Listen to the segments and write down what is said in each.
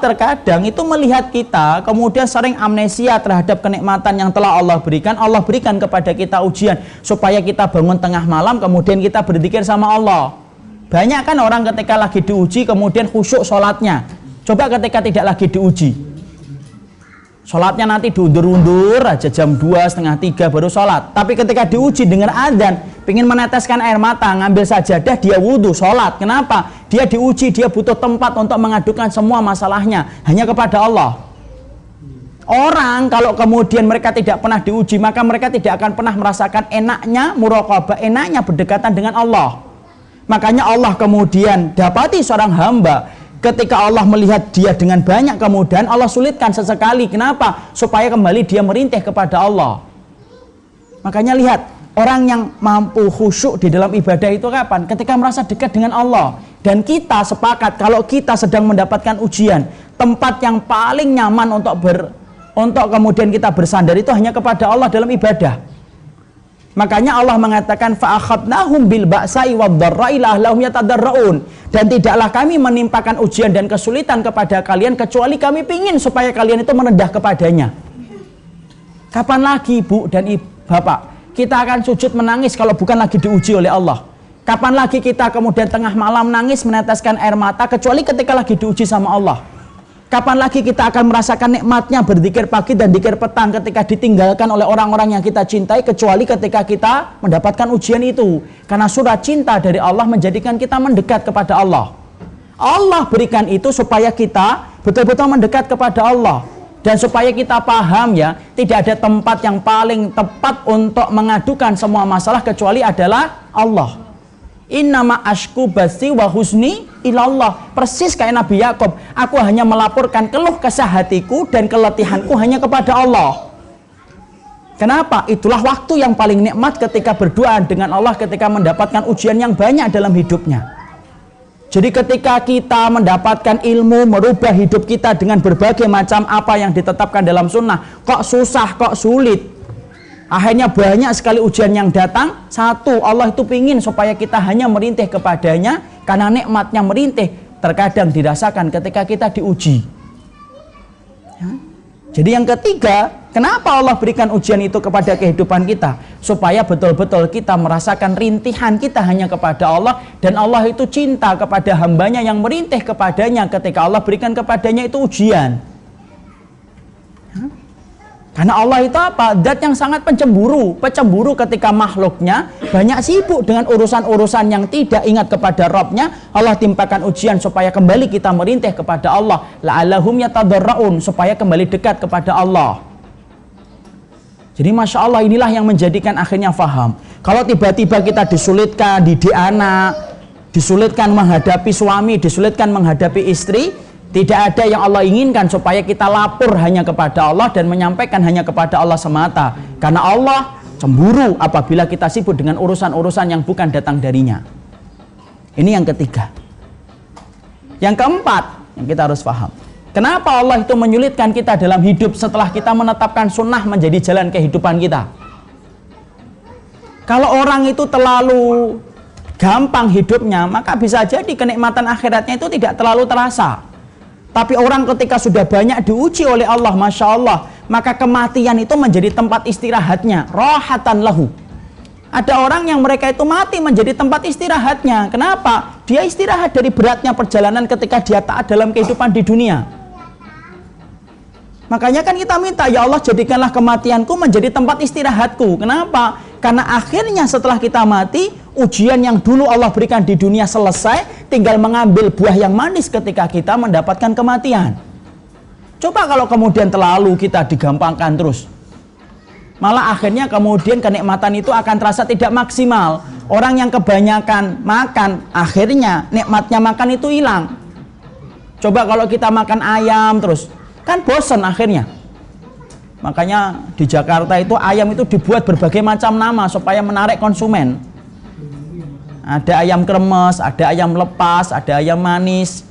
terkadang itu melihat kita kemudian sering amnesia terhadap kenikmatan yang telah Allah berikan. Allah berikan kepada kita ujian supaya kita bangun tengah malam kemudian kita berzikir sama Allah. Banyak kan orang ketika lagi diuji kemudian khusyuk sholatnya. Coba ketika tidak lagi diuji. Sholatnya nanti diundur-undur aja jam 2, setengah 3 baru sholat. Tapi ketika diuji dengan adzan, ingin meneteskan air mata, ngambil sajadah, dia wudhu, sholat. Kenapa? Dia diuji, dia butuh tempat untuk mengadukan semua masalahnya. Hanya kepada Allah. Orang kalau kemudian mereka tidak pernah diuji, maka mereka tidak akan pernah merasakan enaknya muraqabah, enaknya berdekatan dengan Allah. Makanya Allah kemudian dapati seorang hamba ketika Allah melihat dia dengan banyak kemudian Allah sulitkan sesekali. Kenapa? Supaya kembali dia merintih kepada Allah. Makanya lihat orang yang mampu khusyuk di dalam ibadah itu kapan? Ketika merasa dekat dengan Allah. Dan kita sepakat kalau kita sedang mendapatkan ujian, tempat yang paling nyaman untuk ber untuk kemudian kita bersandar itu hanya kepada Allah dalam ibadah. Makanya Allah mengatakan fa'akhadnahum bil ba'sa'i wad-dharra'i lahum yatadarraun. Dan tidaklah kami menimpakan ujian dan kesulitan kepada kalian kecuali kami pingin supaya kalian itu merendah kepadanya. Kapan lagi Bu dan Ibu, Bapak kita akan sujud menangis kalau bukan lagi diuji oleh Allah? Kapan lagi kita kemudian tengah malam nangis meneteskan air mata kecuali ketika lagi diuji sama Allah? Kapan lagi kita akan merasakan nikmatnya berzikir pagi dan zikir petang ketika ditinggalkan oleh orang-orang yang kita cintai kecuali ketika kita mendapatkan ujian itu. Karena surat cinta dari Allah menjadikan kita mendekat kepada Allah. Allah berikan itu supaya kita betul-betul mendekat kepada Allah. Dan supaya kita paham ya, tidak ada tempat yang paling tepat untuk mengadukan semua masalah kecuali adalah Allah. Innama ashku basi wa husni ilallah. Persis kayak Nabi Yakub. Aku hanya melaporkan keluh kesah hatiku dan keletihanku hanya kepada Allah. Kenapa? Itulah waktu yang paling nikmat ketika berdoa dengan Allah ketika mendapatkan ujian yang banyak dalam hidupnya. Jadi ketika kita mendapatkan ilmu merubah hidup kita dengan berbagai macam apa yang ditetapkan dalam sunnah, kok susah, kok sulit, Akhirnya banyak sekali ujian yang datang. Satu, Allah itu ingin supaya kita hanya merintih kepadanya karena nikmatnya merintih terkadang dirasakan ketika kita diuji. Ya. Jadi yang ketiga, kenapa Allah berikan ujian itu kepada kehidupan kita? Supaya betul-betul kita merasakan rintihan kita hanya kepada Allah dan Allah itu cinta kepada hambanya yang merintih kepadanya ketika Allah berikan kepadanya itu ujian. Karena Allah itu apa? Dat yang sangat pencemburu. Pencemburu ketika makhluknya banyak sibuk dengan urusan-urusan yang tidak ingat kepada Robnya. Allah timpakan ujian supaya kembali kita merintih kepada Allah. La'allahum yatadarraun. Supaya kembali dekat kepada Allah. Jadi Masya Allah inilah yang menjadikan akhirnya faham. Kalau tiba-tiba kita disulitkan, didik anak, disulitkan menghadapi suami, disulitkan menghadapi istri, tidak ada yang Allah inginkan supaya kita lapor hanya kepada Allah dan menyampaikan hanya kepada Allah semata. Karena Allah cemburu apabila kita sibuk dengan urusan-urusan yang bukan datang darinya. Ini yang ketiga. Yang keempat, yang kita harus paham. Kenapa Allah itu menyulitkan kita dalam hidup setelah kita menetapkan sunnah menjadi jalan kehidupan kita? Kalau orang itu terlalu gampang hidupnya, maka bisa jadi kenikmatan akhiratnya itu tidak terlalu terasa. Tapi orang ketika sudah banyak diuji oleh Allah, Masya Allah, maka kematian itu menjadi tempat istirahatnya. Rohatan lahu. Ada orang yang mereka itu mati menjadi tempat istirahatnya. Kenapa? Dia istirahat dari beratnya perjalanan ketika dia taat dalam kehidupan di dunia. Makanya kan kita minta, ya Allah jadikanlah kematianku menjadi tempat istirahatku. Kenapa? Karena akhirnya setelah kita mati, ujian yang dulu Allah berikan di dunia selesai, tinggal mengambil buah yang manis ketika kita mendapatkan kematian. Coba kalau kemudian terlalu kita digampangkan terus. Malah akhirnya kemudian kenikmatan itu akan terasa tidak maksimal. Orang yang kebanyakan makan, akhirnya nikmatnya makan itu hilang. Coba kalau kita makan ayam terus, Kan bosan akhirnya. Makanya di Jakarta itu ayam itu dibuat berbagai macam nama supaya menarik konsumen. Ada ayam kremes, ada ayam lepas, ada ayam manis.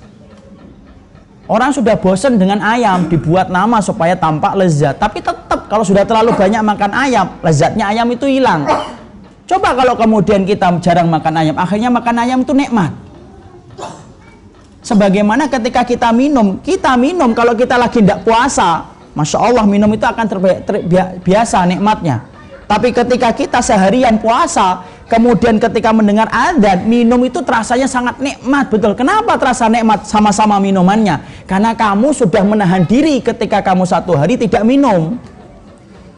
Orang sudah bosan dengan ayam, dibuat nama supaya tampak lezat. Tapi tetap kalau sudah terlalu banyak makan ayam, lezatnya ayam itu hilang. Coba kalau kemudian kita jarang makan ayam, akhirnya makan ayam itu nikmat. Sebagaimana ketika kita minum, kita minum kalau kita lagi tidak puasa, masya Allah minum itu akan terbiasa nikmatnya. Tapi ketika kita seharian puasa, kemudian ketika mendengar adzan, minum itu terasanya sangat nikmat, betul. Kenapa terasa nikmat sama-sama minumannya? Karena kamu sudah menahan diri ketika kamu satu hari tidak minum.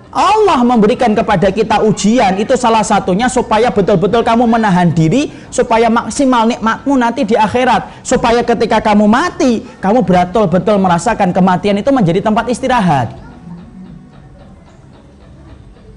Allah memberikan kepada kita ujian itu salah satunya supaya betul-betul kamu menahan diri supaya maksimal nikmatmu nanti di akhirat. Supaya ketika kamu mati kamu betul-betul merasakan kematian itu menjadi tempat istirahat.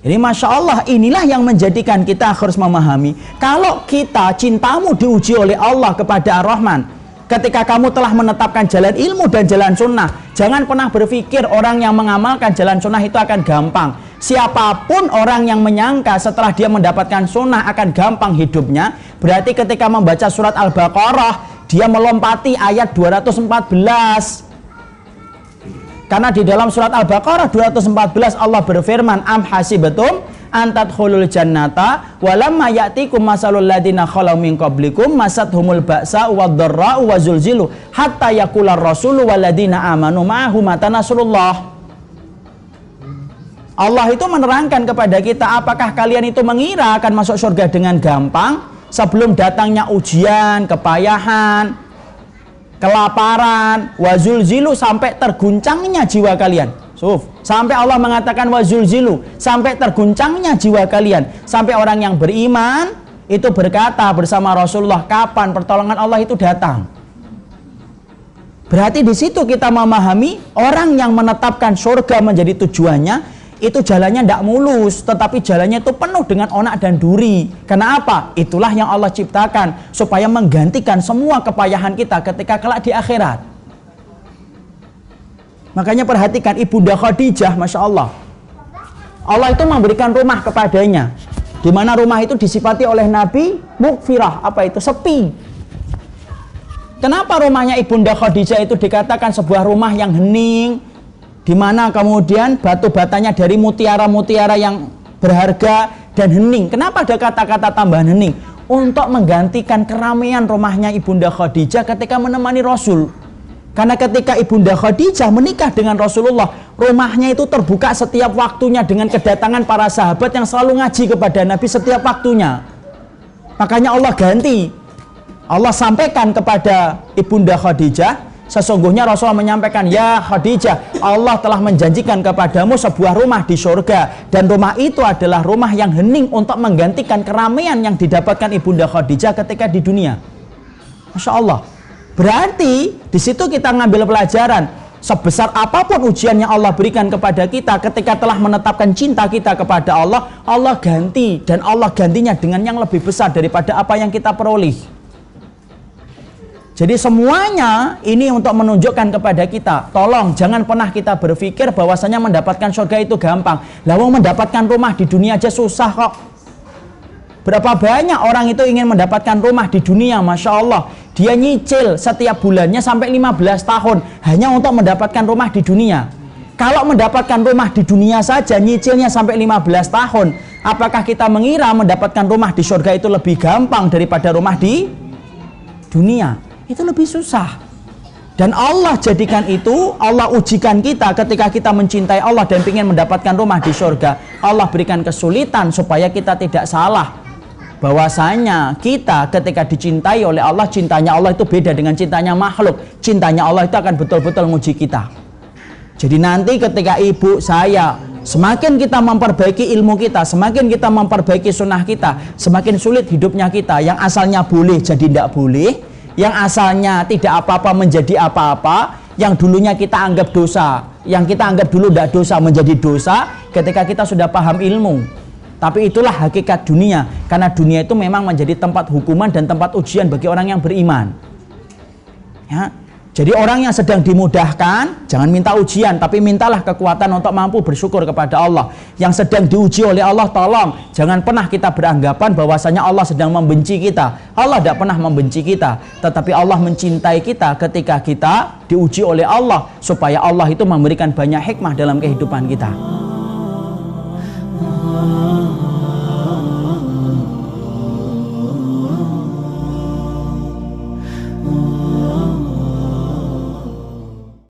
Jadi Masya Allah inilah yang menjadikan kita harus memahami. Kalau kita cintamu diuji oleh Allah kepada Ar-Rahman ketika kamu telah menetapkan jalan ilmu dan jalan sunnah jangan pernah berpikir orang yang mengamalkan jalan sunnah itu akan gampang. Siapa pun orang yang menyangka setelah dia mendapatkan sunnah akan gampang hidupnya berarti ketika membaca surat Al-Baqarah dia melompati ayat 214 karena di dalam surat Al-Baqarah 214 Allah berfirman am hasibatum antat khulul jannata walamma ya'tikum masalul ladina khalau min qablikum humul ba'sa wadh-dharra wa zulzilu hatta yaqular rasulu waladina amanu ma'ahu mata nasrullah Allah itu menerangkan kepada kita apakah kalian itu mengira akan masuk surga dengan gampang sebelum datangnya ujian, kepayahan, kelaparan, wazul zilu sampai terguncangnya jiwa kalian. Suf, sampai Allah mengatakan wazul zilu, sampai terguncangnya jiwa kalian, sampai orang yang beriman itu berkata bersama Rasulullah, kapan pertolongan Allah itu datang? Berarti di situ kita memahami orang yang menetapkan surga menjadi tujuannya itu jalannya tidak mulus, tetapi jalannya itu penuh dengan onak dan duri. Karena apa? Itulah yang Allah ciptakan supaya menggantikan semua kepayahan kita ketika kelak di akhirat. Makanya perhatikan Ibunda Khadijah, Masya Allah. Allah itu memberikan rumah kepadanya. Di mana rumah itu disifati oleh Nabi mukfirah, apa itu? Sepi. Kenapa rumahnya Ibunda Khadijah itu dikatakan sebuah rumah yang hening, di mana kemudian batu batanya dari mutiara-mutiara yang berharga dan hening. Kenapa ada kata-kata tambahan hening? Untuk menggantikan keramaian rumahnya Ibunda Khadijah ketika menemani Rasul. Karena ketika Ibunda Khadijah menikah dengan Rasulullah, rumahnya itu terbuka setiap waktunya dengan kedatangan para sahabat yang selalu ngaji kepada Nabi setiap waktunya. Makanya Allah ganti. Allah sampaikan kepada Ibunda Khadijah, Sesungguhnya Rasulullah menyampaikan, Ya Khadijah, Allah telah menjanjikan kepadamu sebuah rumah di surga. Dan rumah itu adalah rumah yang hening untuk menggantikan keramaian yang didapatkan Ibunda Khadijah ketika di dunia. Masya Allah. Berarti di situ kita ngambil pelajaran. Sebesar apa pun ujian yang Allah berikan kepada kita ketika telah menetapkan cinta kita kepada Allah, Allah ganti. Dan Allah gantinya dengan yang lebih besar daripada apa yang kita peroleh. Jadi semuanya ini untuk menunjukkan kepada kita, tolong jangan pernah kita berpikir bahwasanya mendapatkan surga itu gampang. Lawang mendapatkan rumah di dunia aja susah kok. Berapa banyak orang itu ingin mendapatkan rumah di dunia, Masya Allah. Dia nyicil setiap bulannya sampai 15 tahun hanya untuk mendapatkan rumah di dunia. Kalau mendapatkan rumah di dunia saja nyicilnya sampai 15 tahun, apakah kita mengira mendapatkan rumah di surga itu lebih gampang daripada rumah di dunia? itu lebih susah. Dan Allah jadikan itu, Allah ujikan kita ketika kita mencintai Allah dan ingin mendapatkan rumah di surga. Allah berikan kesulitan supaya kita tidak salah. Bahwasanya kita ketika dicintai oleh Allah, cintanya Allah itu beda dengan cintanya makhluk. Cintanya Allah itu akan betul-betul menguji kita. Jadi nanti ketika ibu saya Semakin kita memperbaiki ilmu kita, semakin kita memperbaiki sunnah kita, semakin sulit hidupnya kita. Yang asalnya boleh jadi tidak boleh, yang asalnya tidak apa-apa menjadi apa-apa, yang dulunya kita anggap dosa, yang kita anggap dulu tidak dosa menjadi dosa ketika kita sudah paham ilmu. Tapi itulah hakikat dunia, karena dunia itu memang menjadi tempat hukuman dan tempat ujian bagi orang yang beriman. Ya, jadi orang yang sedang dimudahkan, jangan minta ujian, tapi mintalah kekuatan untuk mampu bersyukur kepada Allah. Yang sedang diuji oleh Allah, tolong jangan pernah kita beranggapan bahwasanya Allah sedang membenci kita. Allah tidak pernah membenci kita, tetapi Allah mencintai kita ketika kita diuji oleh Allah supaya Allah itu memberikan banyak hikmah dalam kehidupan kita.